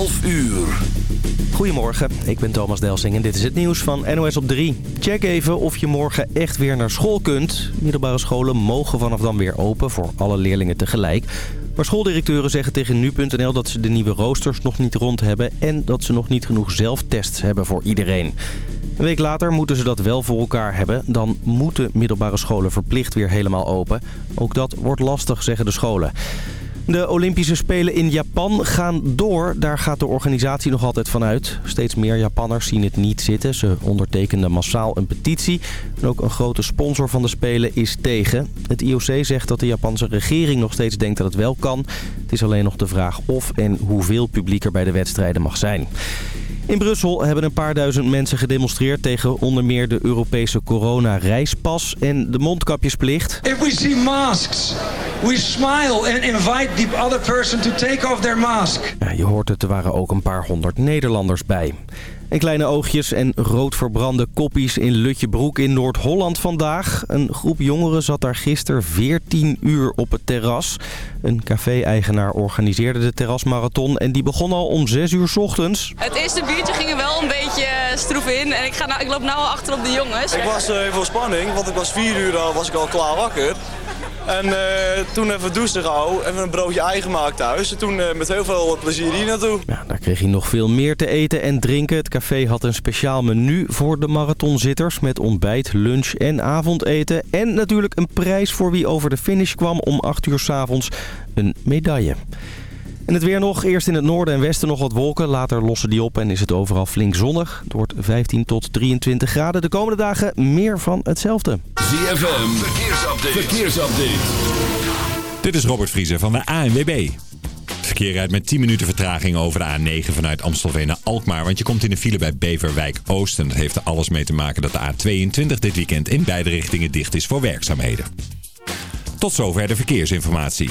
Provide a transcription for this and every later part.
12 uur. Goedemorgen, ik ben Thomas Delsing en dit is het nieuws van NOS op 3. Check even of je morgen echt weer naar school kunt. Middelbare scholen mogen vanaf dan weer open voor alle leerlingen tegelijk. Maar schooldirecteuren zeggen tegen nu.nl dat ze de nieuwe roosters nog niet rond hebben... en dat ze nog niet genoeg zelftests hebben voor iedereen. Een week later moeten ze dat wel voor elkaar hebben. Dan moeten middelbare scholen verplicht weer helemaal open. Ook dat wordt lastig, zeggen de scholen. De Olympische Spelen in Japan gaan door. Daar gaat de organisatie nog altijd van uit. Steeds meer Japanners zien het niet zitten. Ze ondertekenden massaal een petitie. En ook een grote sponsor van de Spelen is tegen. Het IOC zegt dat de Japanse regering nog steeds denkt dat het wel kan. Het is alleen nog de vraag of en hoeveel publiek er bij de wedstrijden mag zijn. In Brussel hebben een paar duizend mensen gedemonstreerd tegen onder meer de Europese corona-reispas en de mondkapjesplicht. If we see masks, we smile and invite the other person to take off their mask. Ja, je hoort het, er waren ook een paar honderd Nederlanders bij. En kleine oogjes en rood verbrande koppies in Lutjebroek in Noord-Holland vandaag. Een groep jongeren zat daar gisteren 14 uur op het terras. Een café-eigenaar organiseerde de terrasmarathon en die begon al om 6 uur 's ochtends. Het eerste biertje ging er wel een beetje stroef in en ik, ga nou, ik loop nu al achter op de jongens. Ik was uh, vol spanning, want ik was 4 uur al, was ik al klaar wakker. En uh, toen even douchen gauw, even een broodje ei gemaakt thuis. En toen uh, met heel veel plezier hier naartoe. Ja, daar kreeg hij nog veel meer te eten en drinken. Het café had een speciaal menu voor de marathonzitters... met ontbijt, lunch en avondeten. En natuurlijk een prijs voor wie over de finish kwam om 8 uur 's avonds. Een medaille. En het weer nog. Eerst in het noorden en westen nog wat wolken. Later lossen die op en is het overal flink zonnig. Het wordt 15 tot 23 graden. De komende dagen meer van hetzelfde. ZFM, verkeersupdate. verkeersupdate. Dit is Robert Vriezer van de ANWB. Verkeer rijdt met 10 minuten vertraging over de A9 vanuit Amstelveen naar Alkmaar. Want je komt in de file bij Beverwijk Oost. En dat heeft er alles mee te maken dat de A22 dit weekend in beide richtingen dicht is voor werkzaamheden. Tot zover de verkeersinformatie.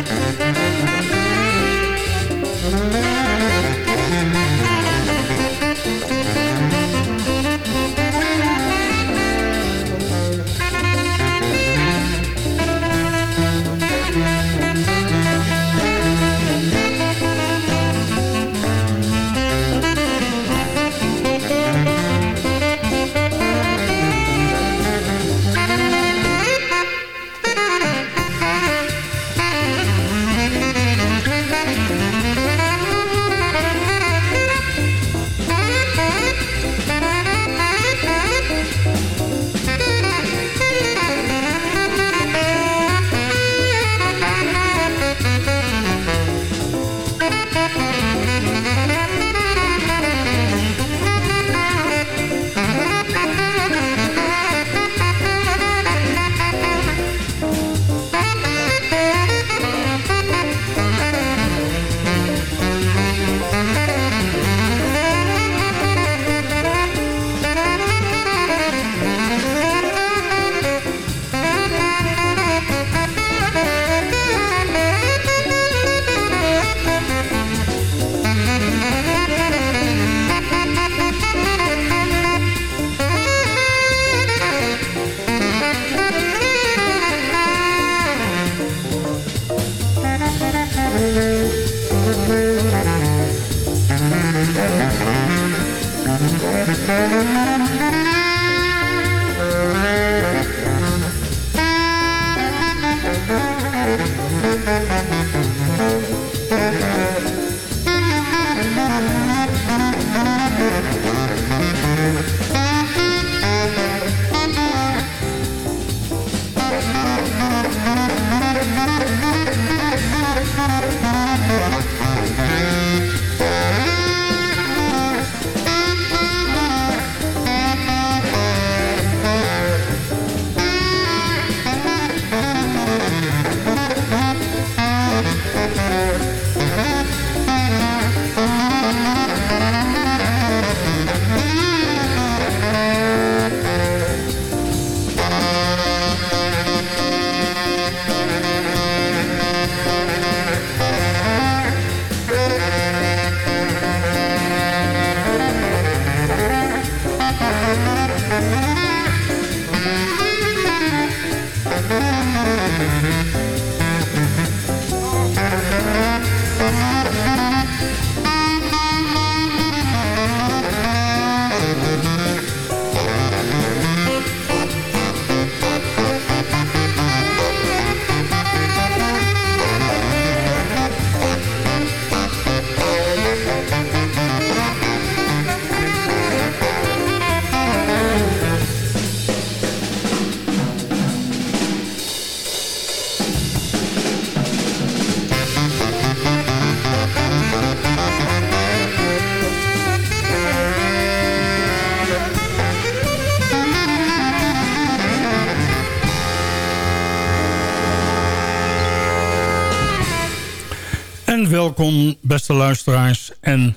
Beste luisteraars en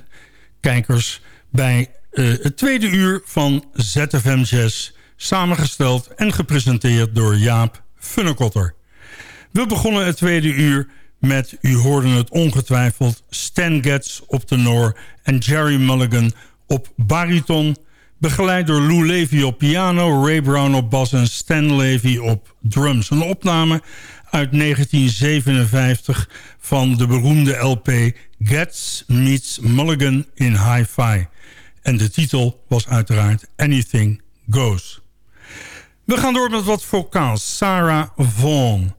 kijkers... bij eh, het tweede uur van ZFM Jazz... samengesteld en gepresenteerd door Jaap Funnekotter. We begonnen het tweede uur met, u hoorde het ongetwijfeld... Stan Getz op tenor en Jerry Mulligan op bariton... begeleid door Lou Levy op piano, Ray Brown op bas... en Stan Levy op drums. Een opname uit 1957 van de beroemde LP Getz Meets Mulligan in Hi-Fi. En de titel was uiteraard Anything Goes. We gaan door met wat vocaals. Sarah Vaughan.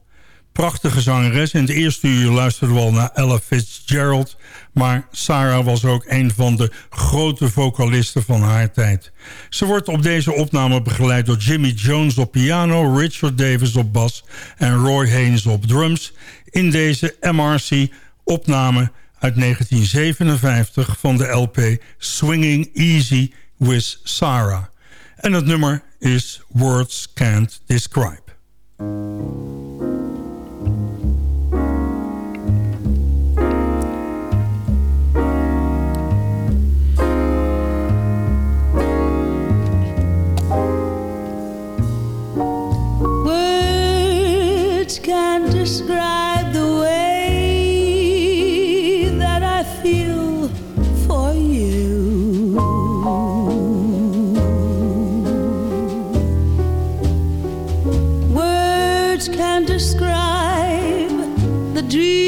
Prachtige zangeres. In het eerste uur luisterden we al naar Ella Fitzgerald. Maar Sarah was ook een van de grote vocalisten van haar tijd. Ze wordt op deze opname begeleid door Jimmy Jones op piano... Richard Davis op bas en Roy Haynes op drums... in deze MRC-opname uit 1957 van de LP Swinging Easy with Sarah. En het nummer is Words Can't Describe. Describe the way that I feel for you. Words can't describe the dreams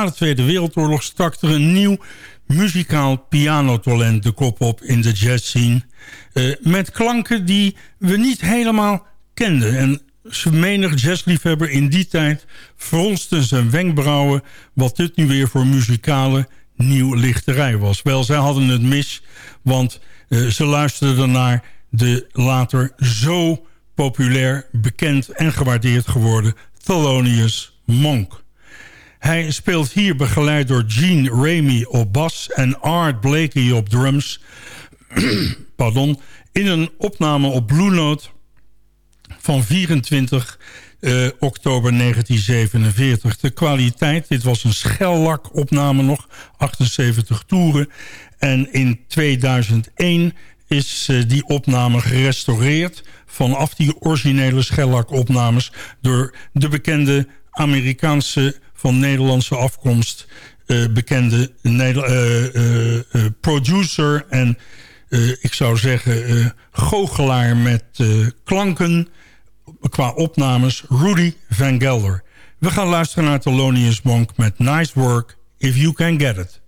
na de Tweede Wereldoorlog stak er een nieuw muzikaal pianotalent de kop op in de jazzscene. Uh, met klanken die we niet helemaal kenden. En menig jazzliefhebber in die tijd fronste zijn wenkbrauwen... wat dit nu weer voor muzikale nieuw lichterij was. Wel, zij hadden het mis, want uh, ze luisterden naar de later zo populair, bekend en gewaardeerd geworden Thelonious Monk. Hij speelt hier begeleid door Gene Ramey op bas en Art Blakey op drums. Pardon, in een opname op Blue Note van 24 uh, oktober 1947. De kwaliteit, dit was een schellak opname nog, 78 toeren. En in 2001 is uh, die opname gerestaureerd vanaf die originele schellak-opnames... door de bekende Amerikaanse van Nederlandse afkomst... Uh, bekende uh, producer en ik zou zeggen goochelaar met klanken qua opnames Rudy Van Gelder. We gaan luisteren naar Thelonious Monk met Nice Work If You Can Get It.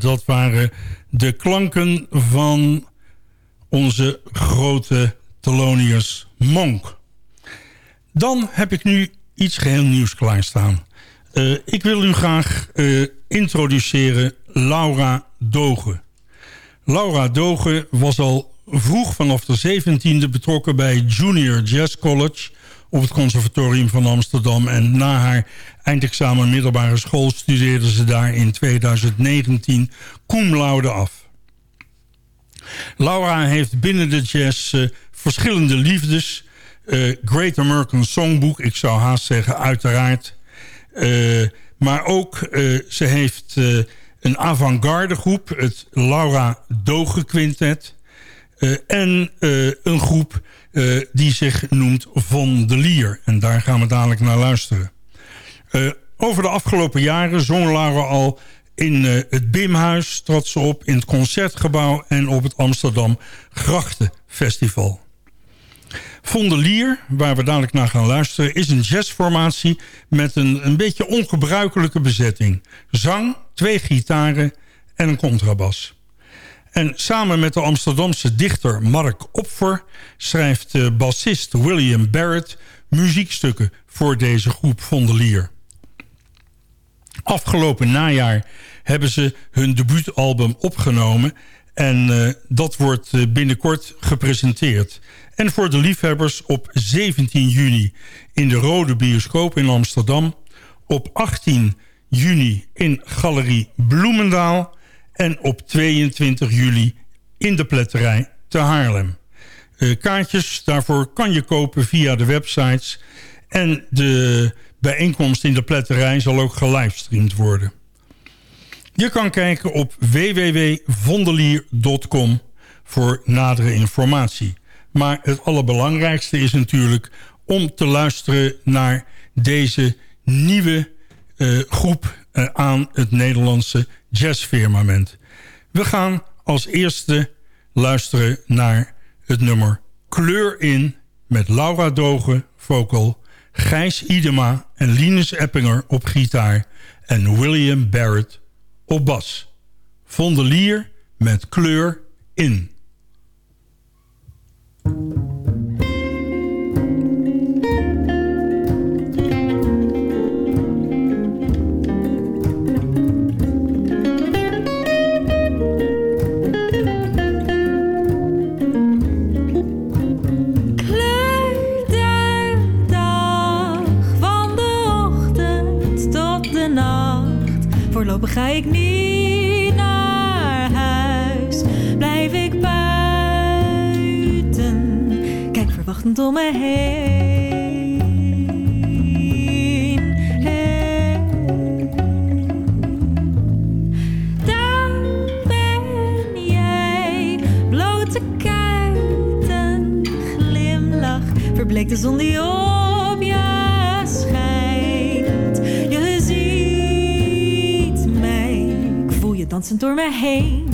Dat waren de klanken van onze grote Thelonious Monk. Dan heb ik nu iets geheel nieuws klaarstaan. Uh, ik wil u graag uh, introduceren Laura Dogen. Laura Dogen was al vroeg vanaf de 17e betrokken bij Junior Jazz College op het conservatorium van Amsterdam. En na haar eindexamen middelbare school studeerde ze daar in 2019 cum laude af. Laura heeft binnen de jazz eh, verschillende liefdes. Eh, Great American Songbook, ik zou haast zeggen uiteraard. Eh, maar ook, ze heeft een avant-garde groep, het Laura Doge Quintet. En een groep eh, die zich noemt Von de Lier. En daar gaan we dadelijk naar luisteren. Eh, over de afgelopen jaren zong Laura al in eh, het Bimhuis... trad ze op in het Concertgebouw en op het Amsterdam Grachtenfestival. Vondelier, waar we dadelijk naar gaan luisteren... is een jazzformatie met een, een beetje ongebruikelijke bezetting. Zang, twee gitaren en een contrabas. En samen met de Amsterdamse dichter Mark Opfer... schrijft de bassist William Barrett muziekstukken voor deze groep Vondelier. Afgelopen najaar hebben ze hun debuutalbum opgenomen... en eh, dat wordt eh, binnenkort gepresenteerd. En voor de liefhebbers op 17 juni in de Rode Bioscoop in Amsterdam... op 18 juni in Galerie Bloemendaal... en op 22 juli in de Pletterij te Haarlem. Eh, kaartjes daarvoor kan je kopen via de websites... en de bijeenkomst in de Pletterij zal ook gelivestreamd worden. Je kan kijken op www.vondelier.com voor nadere informatie. Maar het allerbelangrijkste is natuurlijk om te luisteren naar deze nieuwe eh, groep aan het Nederlandse jazzfirmament. We gaan als eerste luisteren naar het nummer Kleur in met Laura Dogen, vocal, Gijs Idema en Linus Eppinger op gitaar en William Barrett op bas. Vondelier met Kleur in. Ik niet naar huis. Blijf ik buiten. Kijk verwachtend om me heen. Daar ben jij, blote kuiten, glimlach, verbleekt de zon die dansend door me heen.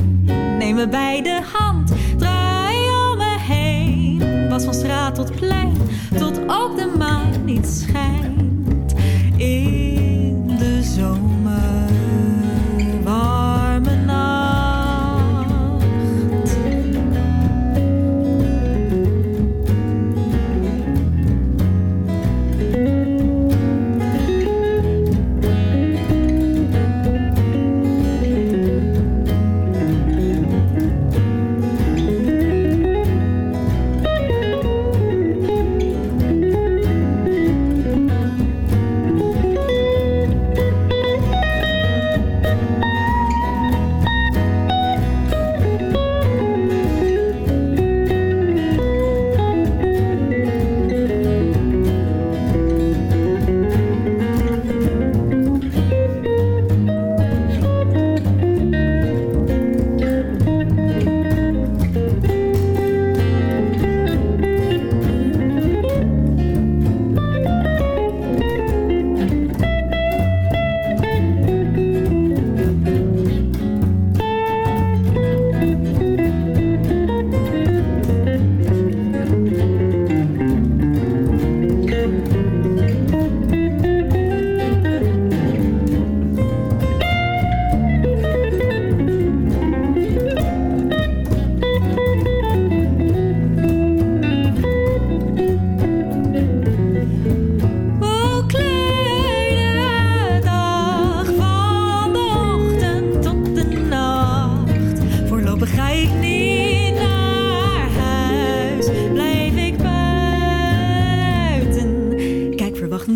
Neem me bij de hand, draai om me heen. Was van straat tot plein, tot ook de maan niet schijnt.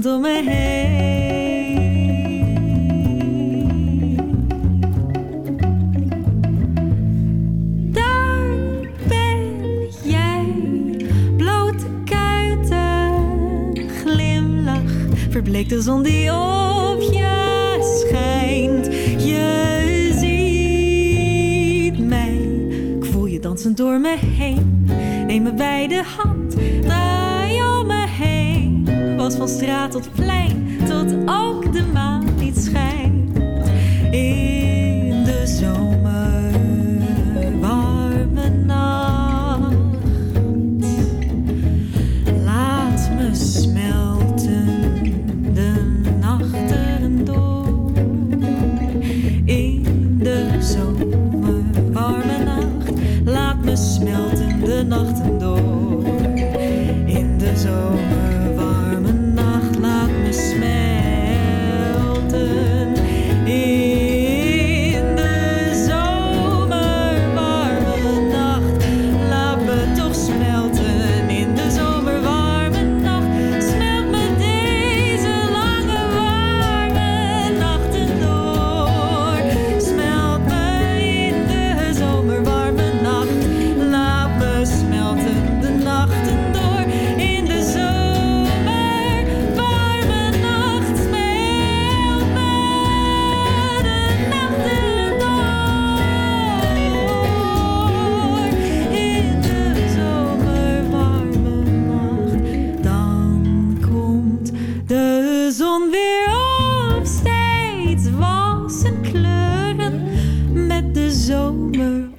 door me heen. Daar ben jij, blote kuiten, glimlach, verbleekte zon die op je schijnt. Je ziet mij, ik voel je dansen door me heen. Neem me bij de hand van straat tot plein, tot ook de maan. zomer. over.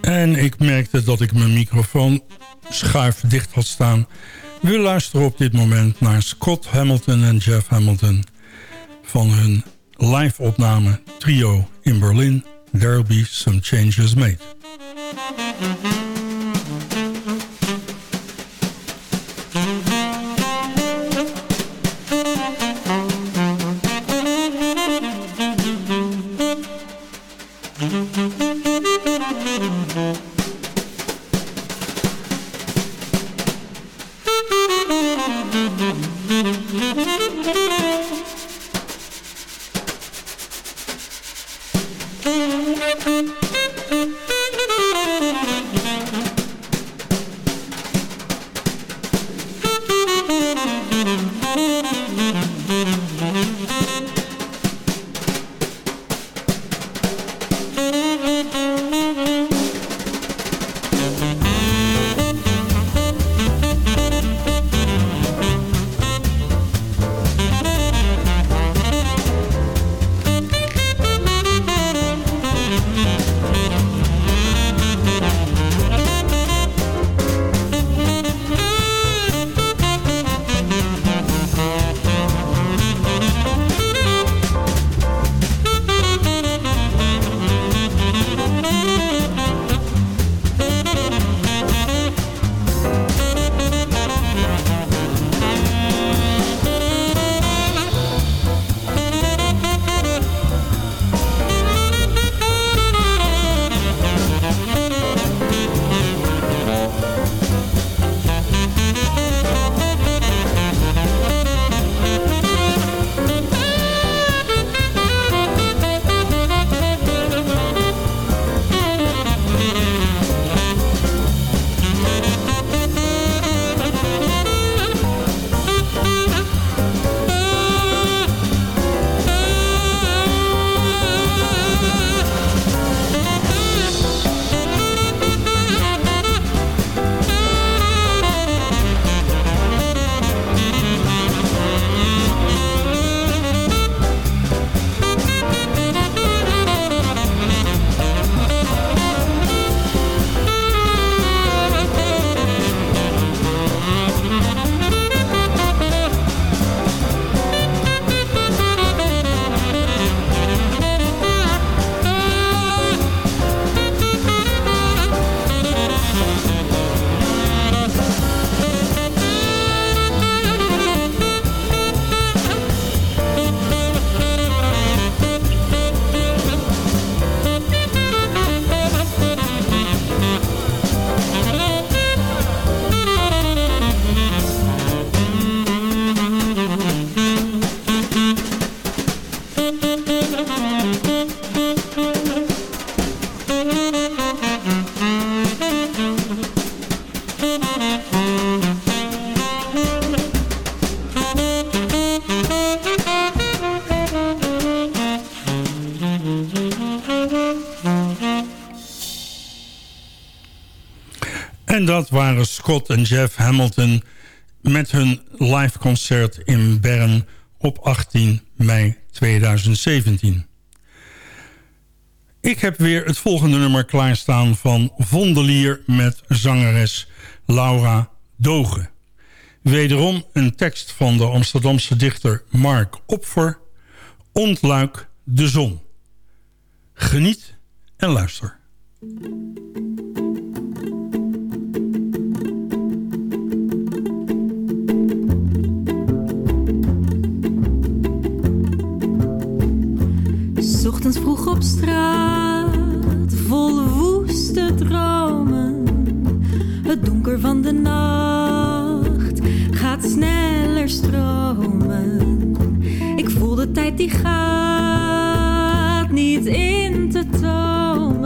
En ik merkte dat ik mijn microfoon schuif dicht had staan. We luisteren op dit moment naar Scott Hamilton en Jeff Hamilton... van hun live-opname trio in Berlin... There'll Be Some Changes Made. Scott en Jeff Hamilton met hun live concert in Bern op 18 mei 2017. Ik heb weer het volgende nummer klaarstaan van Vondelier met zangeres Laura Dogen. Wederom een tekst van de Amsterdamse dichter Mark Opfer, Ontluik de zon. Geniet en luister. Straat, vol woeste dromen. Het donker van de nacht gaat sneller stromen. Ik voel de tijd die gaat niet in te tomen.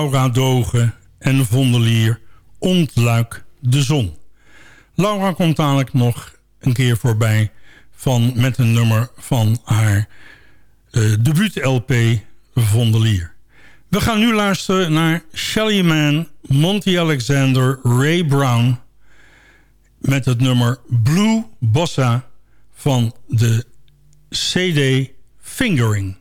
Laura Dogen en Vondelier Ontluik de Zon. Laura komt dadelijk nog een keer voorbij van, met een nummer van haar eh debuut-LP Vondelier. We gaan nu luisteren naar Shelly Man, Monty Alexander, Ray Brown. met het nummer Blue Bossa van de CD Fingering.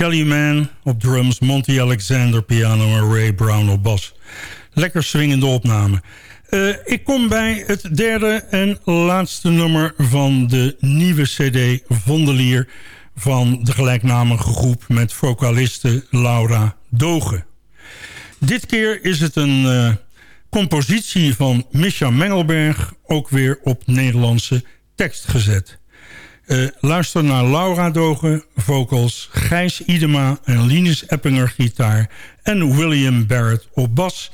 Shelly Man op drums, Monty Alexander piano en Ray Brown op bas. Lekker swingende opname. Eh, ik kom bij het derde en laatste nummer van de nieuwe cd Vondelier... van de gelijknamige groep met vocaliste Laura Dogen. Dit keer is het een eh, compositie van Misha Mengelberg... ook weer op Nederlandse tekst gezet. Eh, luister naar Laura Dogen, vocals, Gijs Idema en Linus Eppinger gitaar... en William Barrett op bas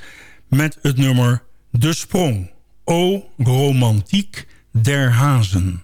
met het nummer De Sprong. O romantiek der hazen.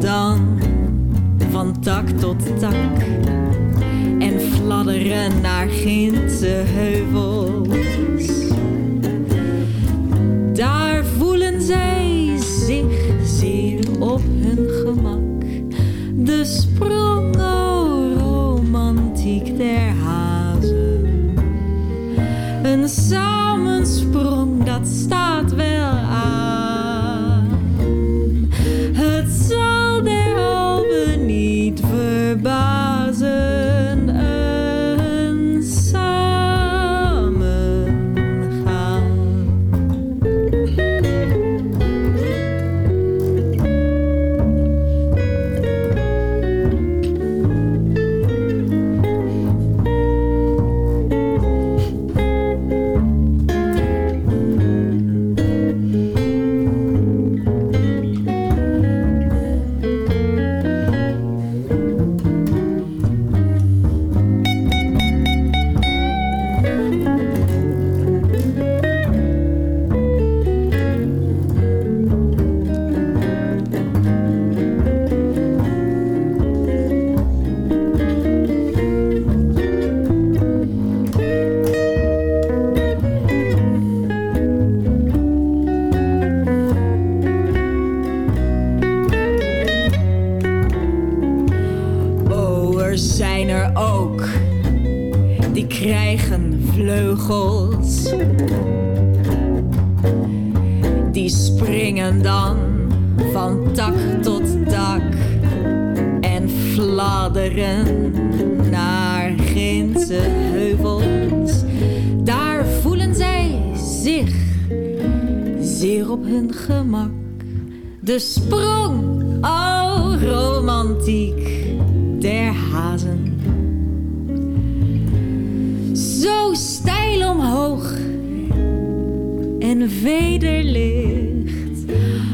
Dan van tak tot tak en fladderen naar Gintse heuvels. Hun gemak. De sprong, oh romantiek der hazen. Zo steil omhoog en wederlicht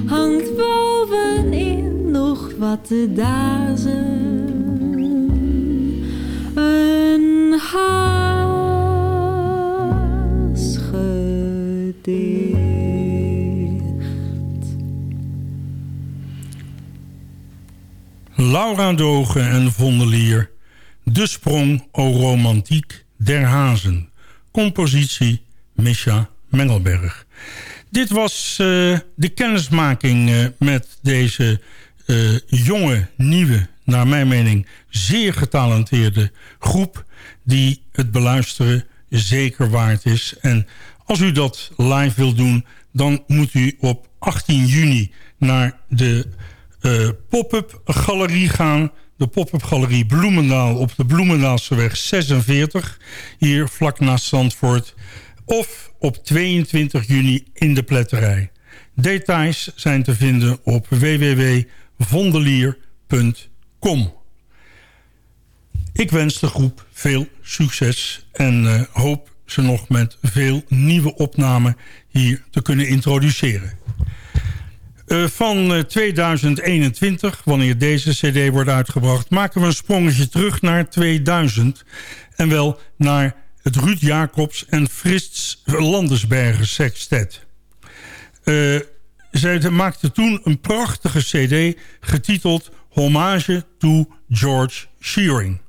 hangt bovenin nog wat te dazen. Een haasgedicht. Laura Dogen en Vondelier. De sprong o romantiek der hazen. Compositie Misha Mengelberg. Dit was eh, de kennismaking eh, met deze eh, jonge, nieuwe, naar mijn mening zeer getalenteerde groep... die het beluisteren zeker waard is. En als u dat live wilt doen, dan moet u op 18 juni naar de eh, pop-up galerie gaan. De pop-up galerie Bloemendaal op de Bloemendaalseweg 46. Hier vlak naast Zandvoort. Of op 22 juni in de pletterij. Details zijn te vinden op www.vondelier.com. Ik wens de groep veel succes en eh, hoop ze nog met veel nieuwe opnamen hier te kunnen introduceren. Eh, van eh, 2021, wanneer deze cd wordt uitgebracht... maken we een sprongetje terug naar 2000. En wel naar het Ruud Jacobs en Frits Landesbergen sextet. Eh zij maakte toen een prachtige cd getiteld Hommage to George Shearing.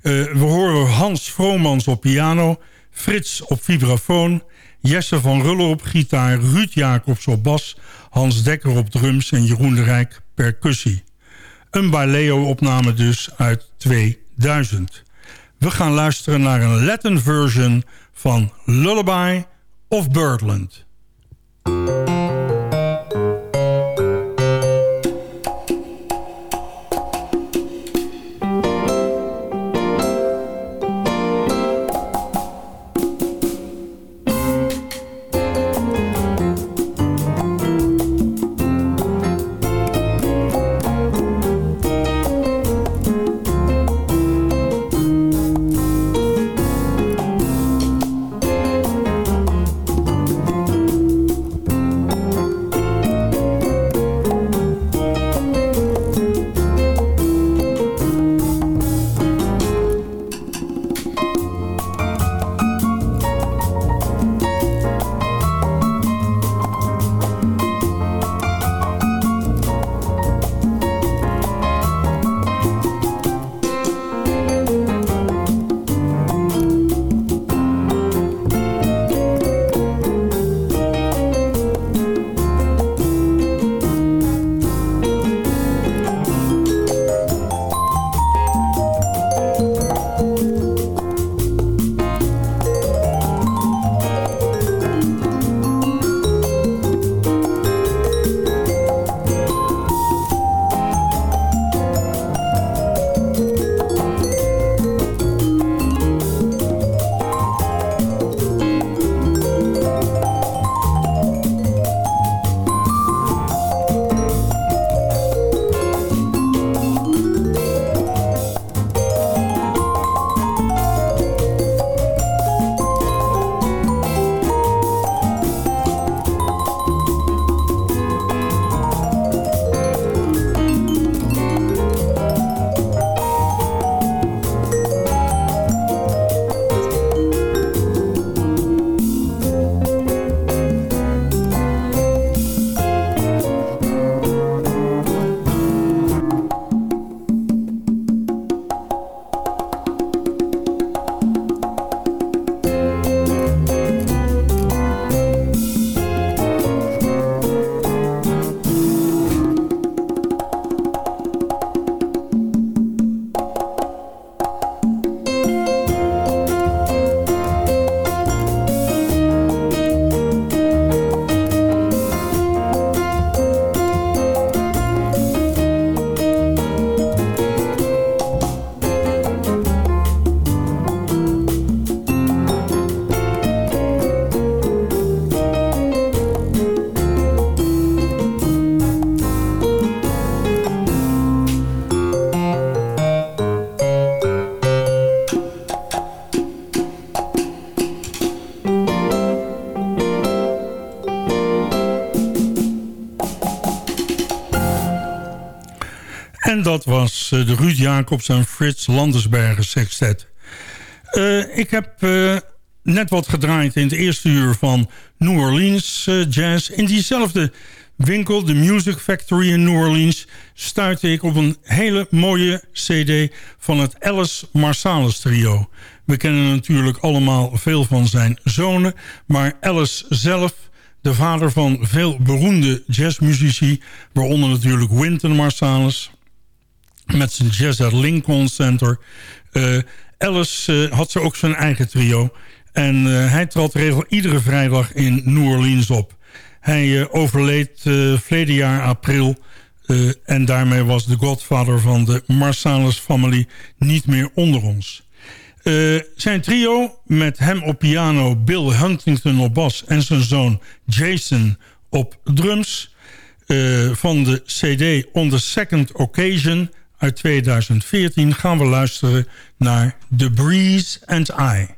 Eh, we horen Hans Vromans op piano, Frits op vibrafoon... Jesse van Ruller op gitaar, Ruud Jacobs op bas... Hans Dekker op drums en Jeroen de Rijk percussie. Een Baleo-opname dus uit 2000. We gaan luisteren naar een Latin version van Lullaby of Birdland. Dat was eh, de Ruud Jacobs en Frits Landersbergen sextet. Eh, ik heb eh, net wat gedraaid in het eerste uur van New Orleans Jazz. In diezelfde winkel, de Music Factory in New Orleans... stuitte ik op een hele mooie cd van het Alice Marsalis trio. We kennen natuurlijk allemaal veel van zijn zonen... maar Alice zelf de vader van veel beroemde jazzmuzici... waaronder natuurlijk Wynton Marsalis met zijn Jazz at Lincoln Center. Uh, Alice uh, had ze ook zijn eigen trio. En uh, hij trad regel iedere vrijdag in New Orleans op. Hij overleed verleden jaar april. en daarmee was de godvader van de Marsalis family niet meer onder ons. zijn trio, met hem op piano, Bill Huntington op bas... en zijn zoon Jason op drums... van de cd On the Second Occasion uit 2014 gaan we luisteren naar The Breeze and I.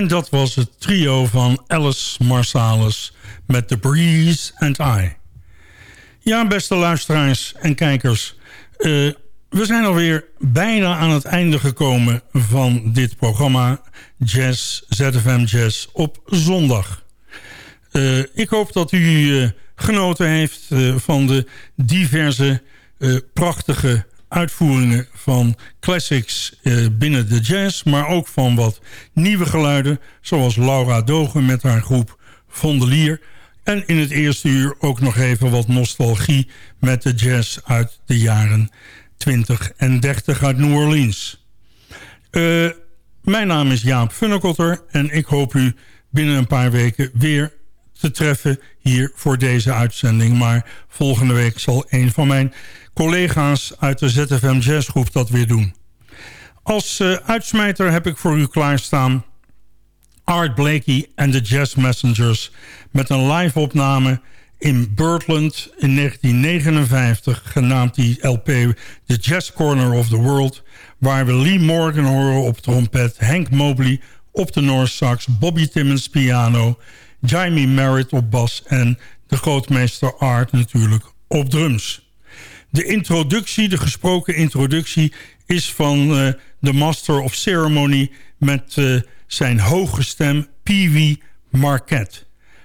En dat was het trio van Alice Marsalis met The Breeze and I. Ja, beste luisteraars en kijkers. eh, we zijn alweer bijna aan het einde gekomen van dit programma Jazz, ZFM Jazz op zondag. Eh, ik hoop dat u eh, genoten heeft van de diverse prachtige uitvoeringen van classics eh, binnen de jazz... maar ook van wat nieuwe geluiden, zoals Laura Dogen met haar groep Vondelier... en in het eerste uur ook nog even wat nostalgie met de jazz uit de jaren 20 en 30 uit New Orleans. Eh, mijn naam is Jaap Funnekotter en ik hoop u binnen een paar weken weer te treffen hier voor deze uitzending. Maar volgende week zal een van mijn collega's uit de ZFM Jazzgroep dat weer doen. Als uh, uitsmijter heb ik voor u klaarstaan Art Blakey en de Jazz Messengers... met een live opname in Birdland in 1959... genaamd die LP The Jazz Corner of the World... waar we Lee Morgan horen op trompet... Hank Mobley op de Sax... Bobby Timmons piano... Jamie Merritt op bas... en de grootmeester Art natuurlijk op drums. De introductie, de gesproken introductie... is van uh, de Master of Ceremony... met uh, zijn hoge stem Pee Wee Marquette.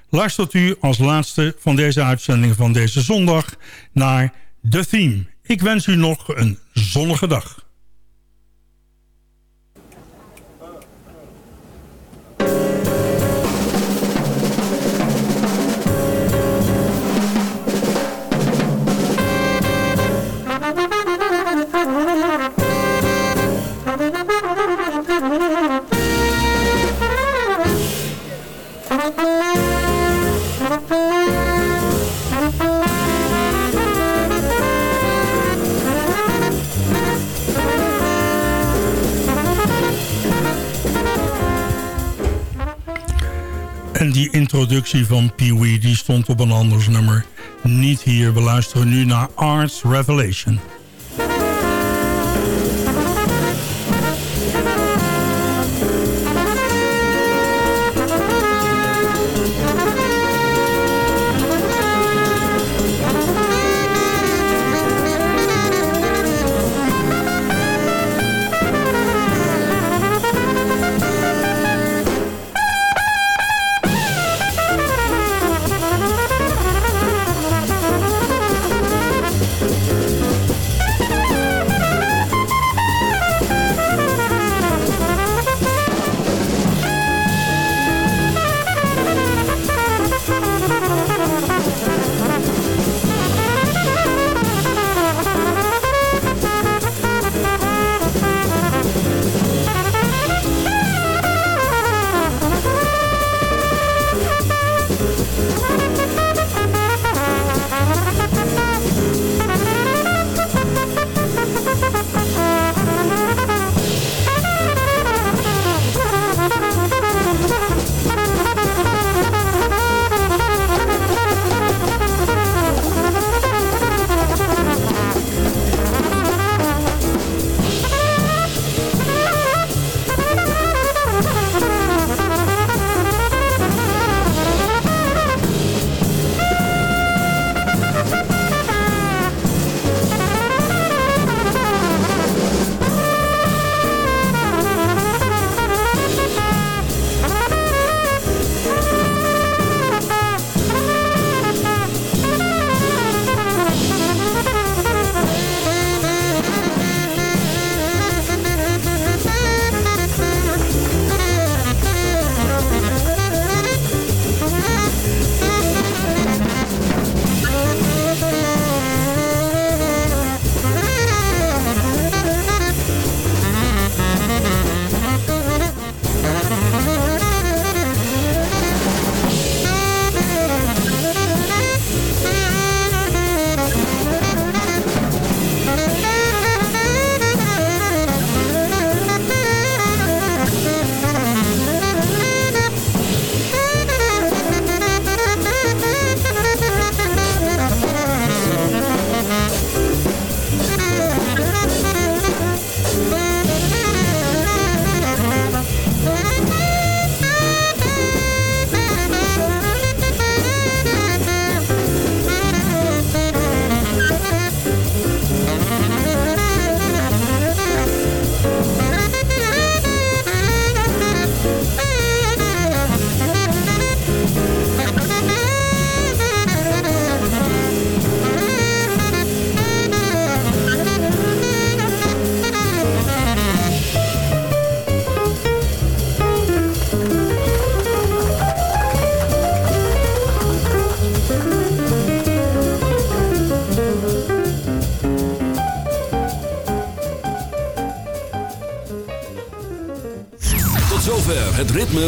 Luistert u als laatste van deze uitzending van deze zondag... naar The Theme. Ik wens u nog een zonnige dag. En die introductie van Pee Wee die stond op een anders nummer. Niet hier. We luisteren nu naar Arts Revelation.